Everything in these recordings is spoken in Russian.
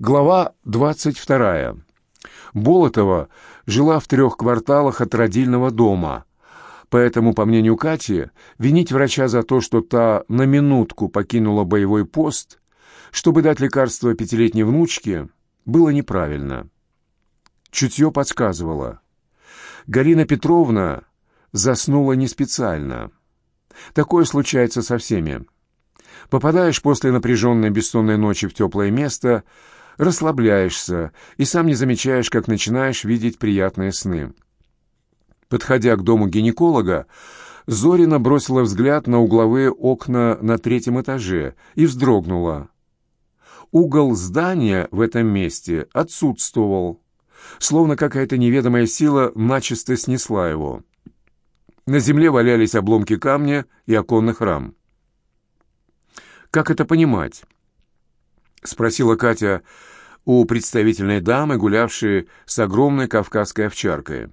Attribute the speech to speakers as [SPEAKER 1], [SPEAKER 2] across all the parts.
[SPEAKER 1] Глава 22. Болотова жила в трех кварталах от родильного дома, поэтому, по мнению Кати, винить врача за то, что та на минутку покинула боевой пост, чтобы дать лекарство пятилетней внучке, было неправильно. Чутье подсказывало. Галина Петровна заснула не специально. Такое случается со всеми. Попадаешь после напряженной бессонной ночи в теплое место, расслабляешься и сам не замечаешь, как начинаешь видеть приятные сны. Подходя к дому гинеколога, Зорина бросила взгляд на угловые окна на третьем этаже и вздрогнула. Угол здания в этом месте отсутствовал, словно какая-то неведомая сила начисто снесла его. На земле валялись обломки камня и оконных рам. «Как это понимать?» — спросила Катя у представительной дамы, гулявшей с огромной кавказской овчаркой.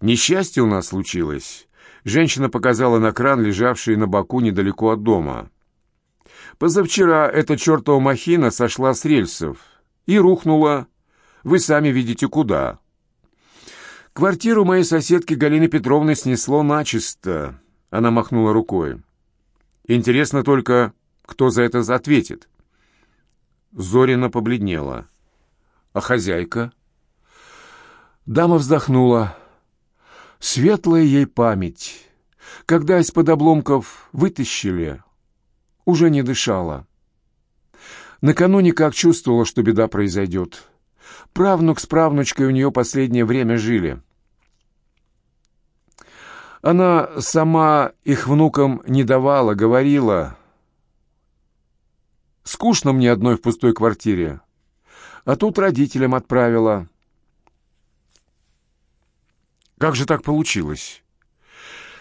[SPEAKER 1] «Несчастье у нас случилось», — женщина показала на кран, лежавший на боку недалеко от дома. «Позавчера эта чертова махина сошла с рельсов и рухнула. Вы сами видите, куда». Квартиру моей соседки Галины Петровны снесло начисто. Она махнула рукой. Интересно только, кто за это ответит. Зорина побледнела. А хозяйка? Дама вздохнула. Светлая ей память. Когда из-под обломков вытащили, уже не дышала. Накануне как чувствовала, что беда произойдет. Правнук с правнучкой у нее последнее время жили. Она сама их внукам не давала, говорила. «Скучно мне одной в пустой квартире». А тут родителям отправила. Как же так получилось?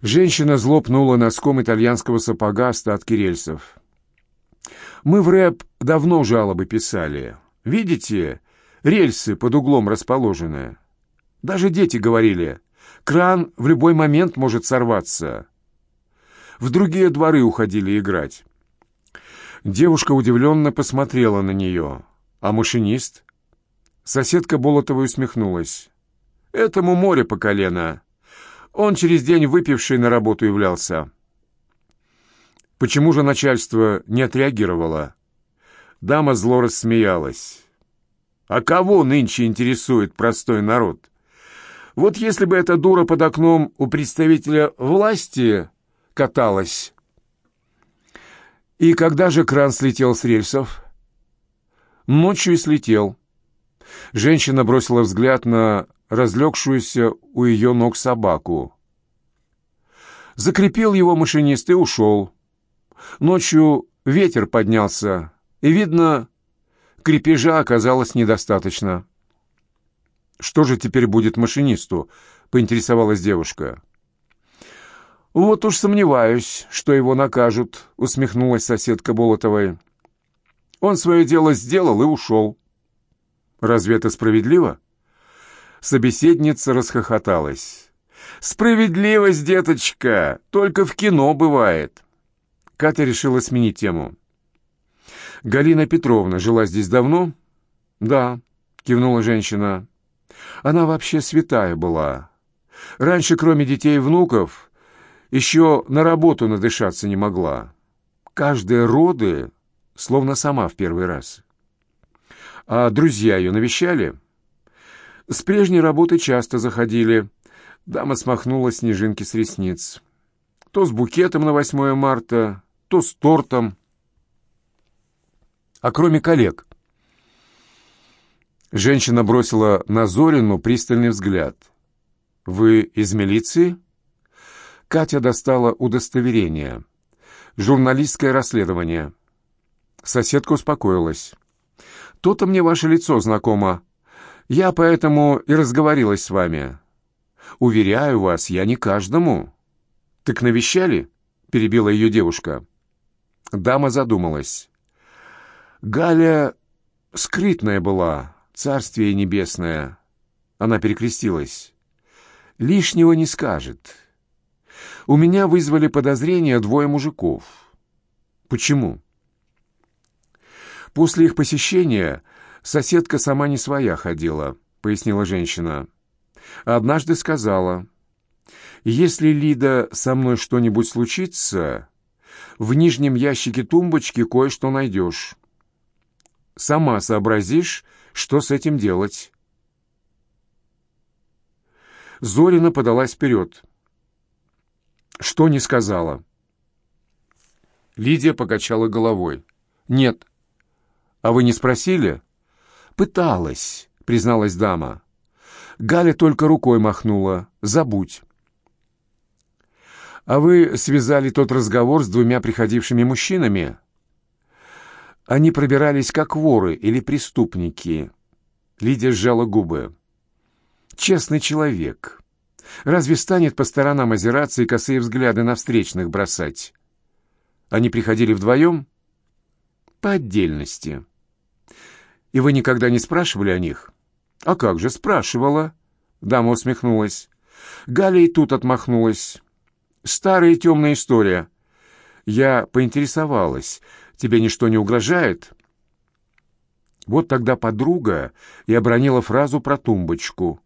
[SPEAKER 1] Женщина злопнула носком итальянского сапога остатки рельсов. Мы в рэп давно жалобы писали. Видите, рельсы под углом расположены. Даже дети говорили, Кран в любой момент может сорваться. В другие дворы уходили играть. Девушка удивленно посмотрела на нее. А машинист? Соседка Болотова усмехнулась. Этому море по колено. Он через день выпивший на работу являлся. Почему же начальство не отреагировало? Дама зло рассмеялась. А кого нынче интересует простой народ? Вот если бы эта дура под окном у представителя власти каталась. И когда же кран слетел с рельсов? Ночью и слетел. Женщина бросила взгляд на разлегшуюся у ее ног собаку. Закрепил его машинист и ушел. Ночью ветер поднялся, и, видно, крепежа оказалось недостаточно. «Что же теперь будет машинисту?» — поинтересовалась девушка. «Вот уж сомневаюсь, что его накажут», — усмехнулась соседка Болотовой. «Он свое дело сделал и ушел». «Разве это справедливо?» Собеседница расхохоталась. «Справедливость, деточка, только в кино бывает». Катя решила сменить тему. «Галина Петровна жила здесь давно?» «Да», — кивнула женщина. Она вообще святая была. Раньше, кроме детей и внуков, еще на работу надышаться не могла. Каждые роды словно сама в первый раз. А друзья ее навещали? С прежней работы часто заходили. Дама смахнула снежинки с ресниц. То с букетом на 8 марта, то с тортом. А кроме коллег, Женщина бросила на Зорину пристальный взгляд. «Вы из милиции?» Катя достала удостоверение. «Журналистское расследование». Соседка успокоилась. «То-то мне ваше лицо знакомо. Я поэтому и разговорилась с вами. Уверяю вас, я не каждому». «Так навещали?» — перебила ее девушка. Дама задумалась. «Галя скрытная была, Царствие небесное!» Она перекрестилась. «Лишнего не скажет. У меня вызвали подозрения двое мужиков. Почему?» После их посещения соседка сама не своя ходила, пояснила женщина. Однажды сказала, «Если, Лида, со мной что-нибудь случится, в нижнем ящике тумбочки кое-что найдешь. Сама сообразишь, что с этим делать». Зорина подалась вперед. «Что не сказала?» Лидия покачала головой. «Нет». «А вы не спросили?» «Пыталась», — призналась дама. Галя только рукой махнула. «Забудь». «А вы связали тот разговор с двумя приходившими мужчинами?» «Они пробирались как воры или преступники». Лидия сжала губы. «Честный человек. Разве станет по сторонам озираться и косые взгляды на встречных бросать?» Они приходили вдвоем? По отдельности. И вы никогда не спрашивали о них? А как же, спрашивала. Дама усмехнулась. Галя и тут отмахнулась. Старая темная история. Я поинтересовалась. Тебе ничто не угрожает? Вот тогда подруга и обронила фразу про тумбочку.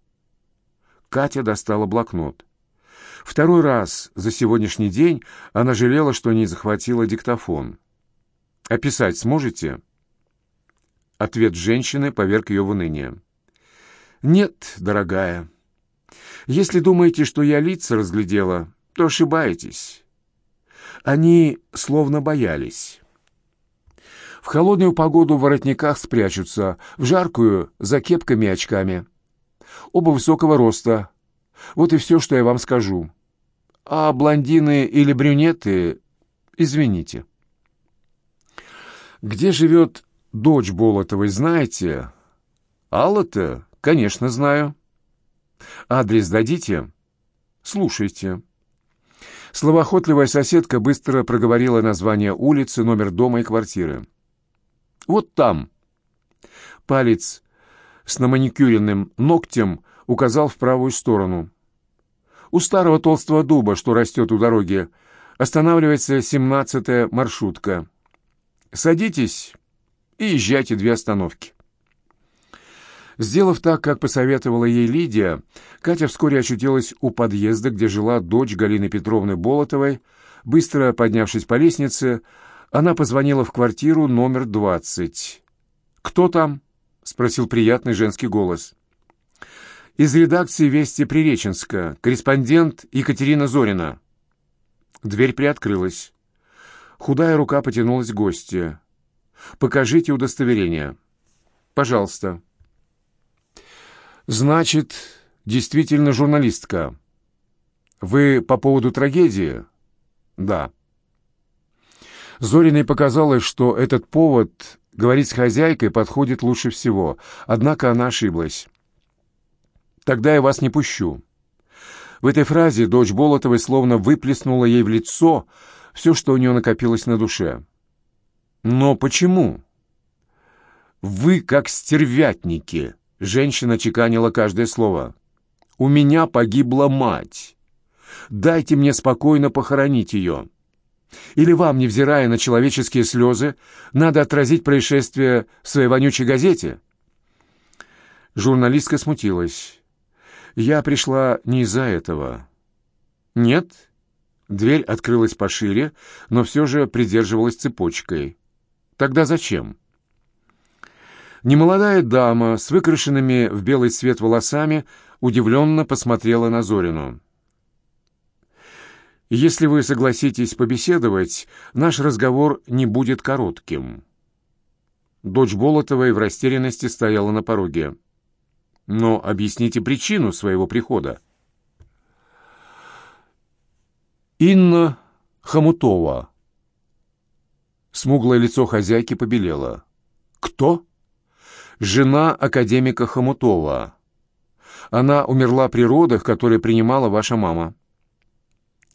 [SPEAKER 1] Катя достала блокнот. Второй раз за сегодняшний день она жалела, что не захватила диктофон. «Описать сможете?» Ответ женщины поверг ее в уныние. «Нет, дорогая. Если думаете, что я лица разглядела, то ошибаетесь. Они словно боялись. В холодную погоду в воротниках спрячутся, в жаркую — за кепками и очками. Оба высокого роста. Вот и все, что я вам скажу. А блондины или брюнеты, извините. Где живет дочь Болотовой, знаете? Алла-то, конечно, знаю. Адрес дадите? Слушайте. Словоохотливая соседка быстро проговорила название улицы, номер дома и квартиры. Вот там. Палец с наманикюренным ногтем указал в правую сторону. У старого толстого дуба, что растет у дороги, останавливается семнадцатая маршрутка. Садитесь и езжайте две остановки. Сделав так, как посоветовала ей Лидия, Катя вскоре очутилась у подъезда, где жила дочь Галины Петровны Болотовой. Быстро поднявшись по лестнице, она позвонила в квартиру номер двадцать. «Кто там?» — спросил приятный женский голос из редакции «Вести Приреченска», корреспондент Екатерина Зорина. Дверь приоткрылась. Худая рука потянулась к гостю. «Покажите удостоверение». «Пожалуйста». «Значит, действительно журналистка. Вы по поводу трагедии?» «Да». Зориной показалось, что этот повод говорить с хозяйкой подходит лучше всего, однако она ошиблась. Тогда я вас не пущу». В этой фразе дочь Болотовой словно выплеснула ей в лицо все, что у нее накопилось на душе. «Но почему?» «Вы как стервятники», — женщина чеканила каждое слово. «У меня погибла мать. Дайте мне спокойно похоронить ее. Или вам, невзирая на человеческие слезы, надо отразить происшествие в своей вонючей газете?» Журналистка смутилась. Я пришла не из-за этого. Нет? Дверь открылась пошире, но все же придерживалась цепочкой. Тогда зачем? Немолодая дама с выкрашенными в белый цвет волосами удивленно посмотрела на Зорину. «Если вы согласитесь побеседовать, наш разговор не будет коротким». Дочь Болотовой в растерянности стояла на пороге. Но объясните причину своего прихода. Инна Хомутова. Смуглое лицо хозяйки побелело. Кто? Жена академика Хомутова. Она умерла при родах, которые принимала ваша мама.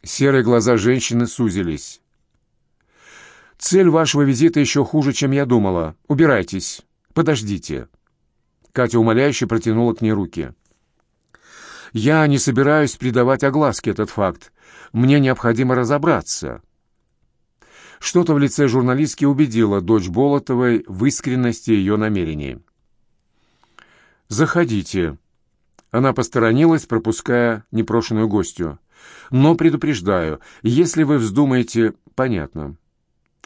[SPEAKER 1] Серые глаза женщины сузились. «Цель вашего визита еще хуже, чем я думала. Убирайтесь. Подождите». Катя умоляюще протянула к ней руки. «Я не собираюсь придавать огласке этот факт. Мне необходимо разобраться». Что-то в лице журналистки убедило дочь Болотовой в искренности ее намерений. «Заходите». Она посторонилась, пропуская непрошенную гостью. «Но предупреждаю, если вы вздумаете...» «Понятно.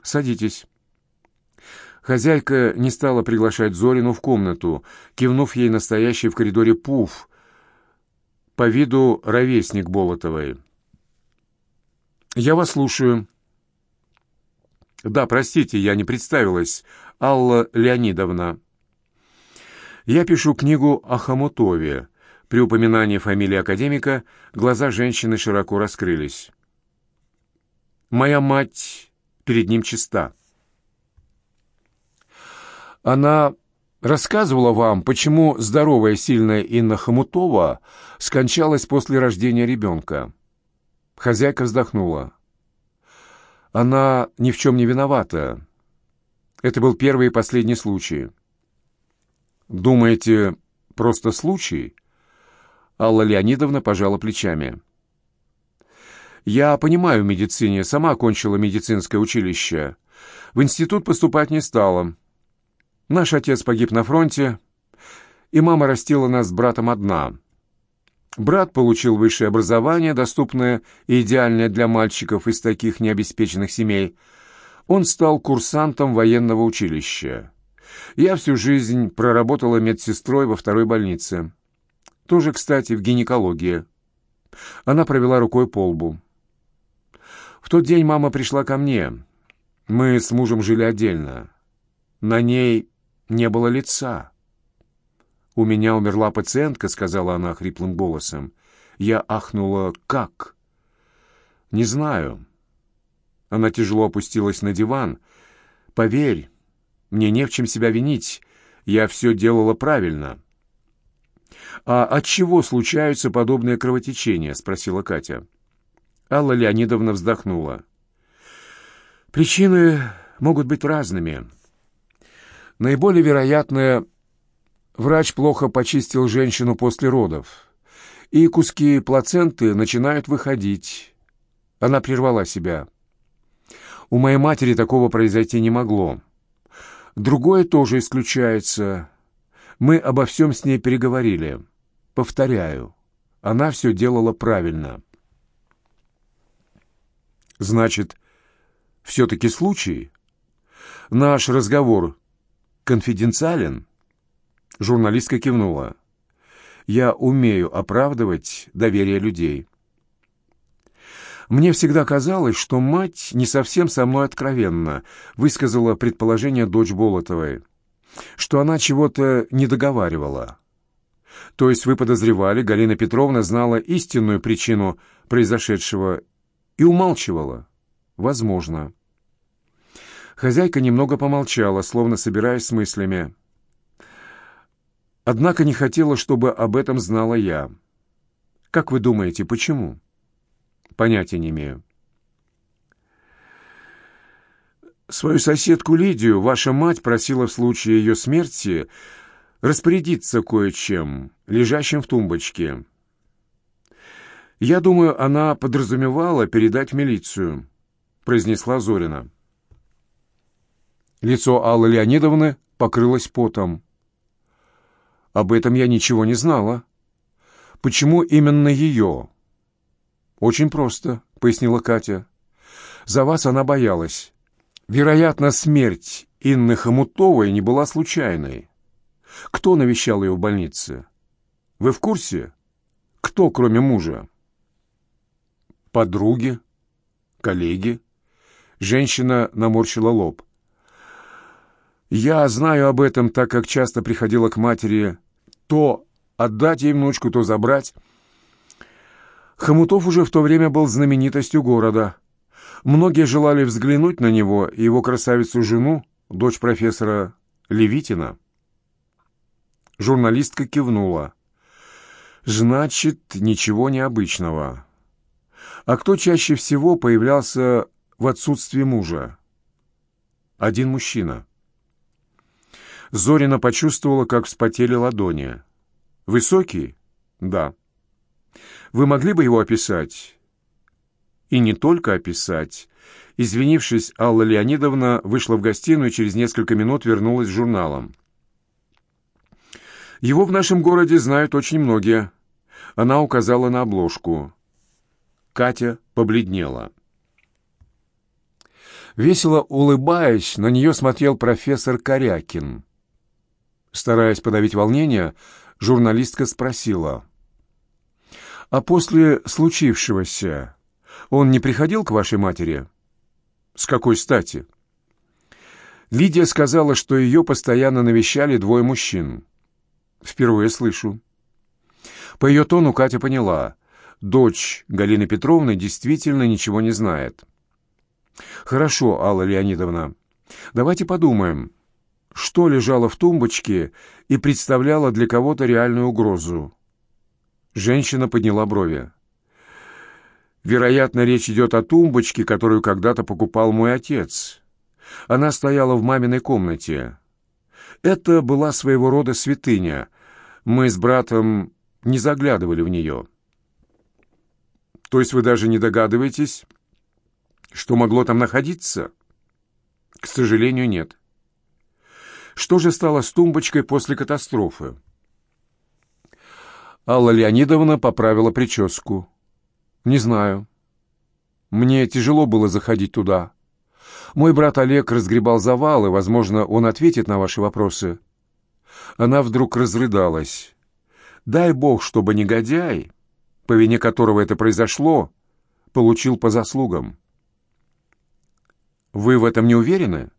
[SPEAKER 1] Садитесь». Хозяйка не стала приглашать Зорину в комнату, кивнув ей настоящий в коридоре пуф, по виду ровесник Болотовой. «Я вас слушаю». «Да, простите, я не представилась. Алла Леонидовна». «Я пишу книгу о Хомутове». При упоминании фамилии академика глаза женщины широко раскрылись. «Моя мать перед ним чиста». Она рассказывала вам, почему здоровая, сильная Инна Хомутова скончалась после рождения ребенка. Хозяйка вздохнула. Она ни в чем не виновата. Это был первый и последний случай. Думаете, просто случай? Алла Леонидовна пожала плечами. Я понимаю в медицине, сама окончила медицинское училище. В институт поступать не стала. Наш отец погиб на фронте, и мама растила нас с братом одна. Брат получил высшее образование, доступное и идеальное для мальчиков из таких необеспеченных семей. Он стал курсантом военного училища. Я всю жизнь проработала медсестрой во второй больнице. Тоже, кстати, в гинекологии. Она провела рукой по лбу. В тот день мама пришла ко мне. Мы с мужем жили отдельно. На ней не было лица. «У меня умерла пациентка», — сказала она хриплым голосом. Я ахнула «Как?» «Не знаю». Она тяжело опустилась на диван. «Поверь, мне не в чем себя винить. Я все делала правильно». «А от чего случаются подобные кровотечения?» — спросила Катя. Алла Леонидовна вздохнула. «Причины могут быть разными». Наиболее вероятное, врач плохо почистил женщину после родов, и куски плаценты начинают выходить. Она прервала себя. У моей матери такого произойти не могло. Другое тоже исключается. Мы обо всем с ней переговорили. Повторяю, она все делала правильно. Значит, все-таки случай? Наш разговор конфиденциален?» Журналистка кивнула. «Я умею оправдывать доверие людей». «Мне всегда казалось, что мать не совсем со мной откровенна», высказала предположение дочь Болотовой, что она чего-то не договаривала. То есть вы подозревали, Галина Петровна знала истинную причину произошедшего и умалчивала? Возможно. Хозяйка немного помолчала, словно собираясь с мыслями. Однако не хотела, чтобы об этом знала я. Как вы думаете, почему? Понятия не имею. Свою соседку Лидию ваша мать просила в случае ее смерти распорядиться кое-чем, лежащим в тумбочке. Я думаю, она подразумевала передать милицию, произнесла Зорина. Лицо Аллы Леонидовны покрылось потом. «Об этом я ничего не знала. Почему именно ее?» «Очень просто», — пояснила Катя. «За вас она боялась. Вероятно, смерть Инны Хомутовой не была случайной. Кто навещал ее в больнице? Вы в курсе? Кто, кроме мужа?» «Подруги? Коллеги?» Женщина наморщила лоб. Я знаю об этом, так как часто приходила к матери то отдать ей внучку, то забрать. Хомутов уже в то время был знаменитостью города. Многие желали взглянуть на него и его красавицу-жену, дочь профессора Левитина. Журналистка кивнула. «Значит, ничего необычного. А кто чаще всего появлялся в отсутствии мужа?» «Один мужчина». Зорина почувствовала, как вспотели ладони. «Высокий?» «Да». «Вы могли бы его описать?» И не только описать. Извинившись, Алла Леонидовна вышла в гостиную и через несколько минут вернулась с журналом. «Его в нашем городе знают очень многие». Она указала на обложку. Катя побледнела. Весело улыбаясь, на нее смотрел профессор Корякин. Стараясь подавить волнение, журналистка спросила. «А после случившегося он не приходил к вашей матери?» «С какой стати?» Лидия сказала, что ее постоянно навещали двое мужчин. «Впервые слышу». По ее тону Катя поняла. Дочь Галины Петровны действительно ничего не знает. «Хорошо, Алла Леонидовна. Давайте подумаем, что лежало в тумбочке и представляло для кого-то реальную угрозу». Женщина подняла брови. «Вероятно, речь идет о тумбочке, которую когда-то покупал мой отец. Она стояла в маминой комнате. Это была своего рода святыня. Мы с братом не заглядывали в нее». «То есть вы даже не догадываетесь, что могло там находиться? К сожалению, нет. Что же стало с тумбочкой после катастрофы? Алла Леонидовна поправила прическу. Не знаю. Мне тяжело было заходить туда. Мой брат Олег разгребал завалы, возможно, он ответит на ваши вопросы. Она вдруг разрыдалась. Дай бог, чтобы негодяй, по вине которого это произошло, получил по заслугам. Вы в этом не уверены?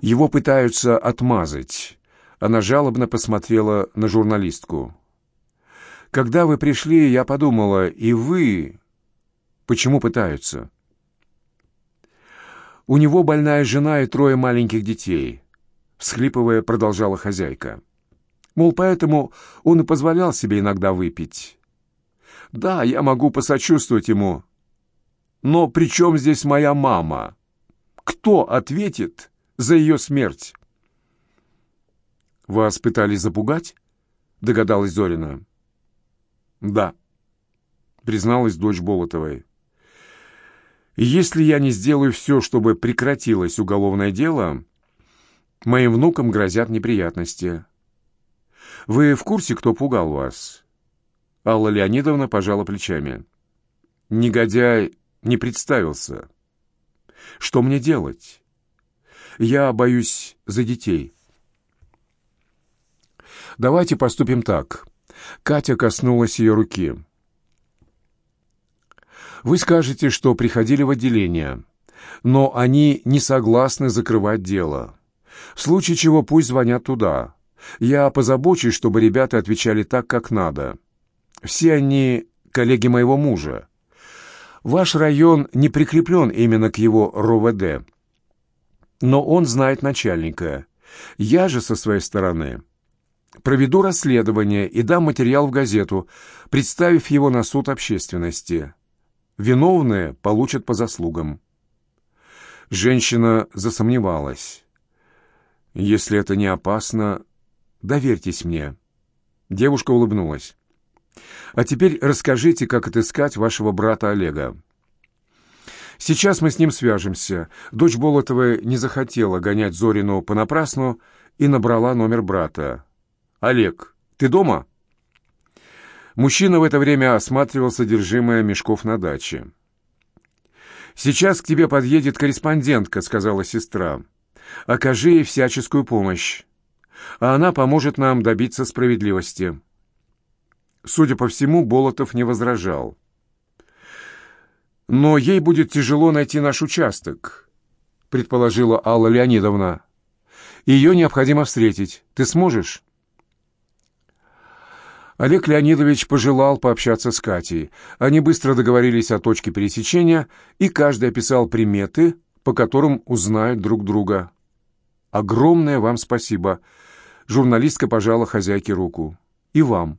[SPEAKER 1] Его пытаются отмазать. Она жалобно посмотрела на журналистку. Когда вы пришли, я подумала, и вы... Почему пытаются? У него больная жена и трое маленьких детей. Всхлипывая, продолжала хозяйка. Мол, поэтому он и позволял себе иногда выпить. Да, я могу посочувствовать ему. Но при чем здесь моя мама? Кто ответит за ее смерть? «Вас пытались запугать?» — догадалась Зорина. «Да», — призналась дочь Болотовой. «Если я не сделаю все, чтобы прекратилось уголовное дело, моим внукам грозят неприятности. Вы в курсе, кто пугал вас?» Алла Леонидовна пожала плечами. «Негодяй не представился». Что мне делать? Я боюсь за детей. Давайте поступим так. Катя коснулась ее руки. Вы скажете, что приходили в отделение, но они не согласны закрывать дело. В случае чего пусть звонят туда. Я позабочусь, чтобы ребята отвечали так, как надо. Все они коллеги моего мужа. Ваш район не прикреплен именно к его РОВД, но он знает начальника. Я же со своей стороны проведу расследование и дам материал в газету, представив его на суд общественности. Виновные получат по заслугам. Женщина засомневалась. «Если это не опасно, доверьтесь мне». Девушка улыбнулась. А теперь расскажите, как отыскать вашего брата Олега. Сейчас мы с ним свяжемся. Дочь Болотовой не захотела гонять Зорину понапрасну и набрала номер брата. «Олег, ты дома?» Мужчина в это время осматривал содержимое мешков на даче. «Сейчас к тебе подъедет корреспондентка», — сказала сестра. «Окажи ей всяческую помощь, а она поможет нам добиться справедливости». Судя по всему, Болотов не возражал. «Но ей будет тяжело найти наш участок», — предположила Алла Леонидовна. «Ее необходимо встретить. Ты сможешь?» Олег Леонидович пожелал пообщаться с Катей. Они быстро договорились о точке пересечения, и каждый описал приметы, по которым узнают друг друга. «Огромное вам спасибо!» Журналистка пожала хозяйке руку. «И вам!»